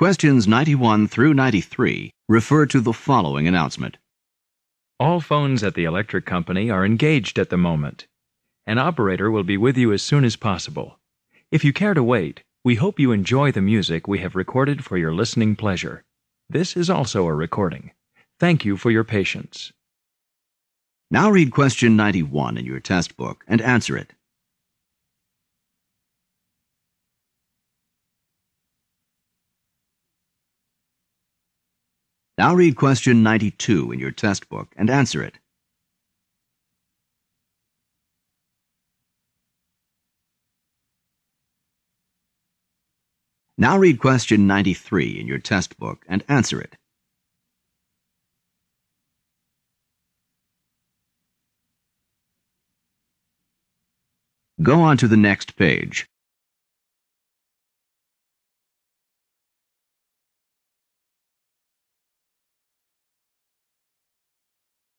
Questions 91 through 93 refer to the following announcement. All phones at the electric company are engaged at the moment. An operator will be with you as soon as possible. If you care to wait, we hope you enjoy the music we have recorded for your listening pleasure. This is also a recording. Thank you for your patience. Now read question 91 in your test book and answer it. Now read question 92 in your test book and answer it. Now read question 93 in your test book and answer it. Go on to the next page.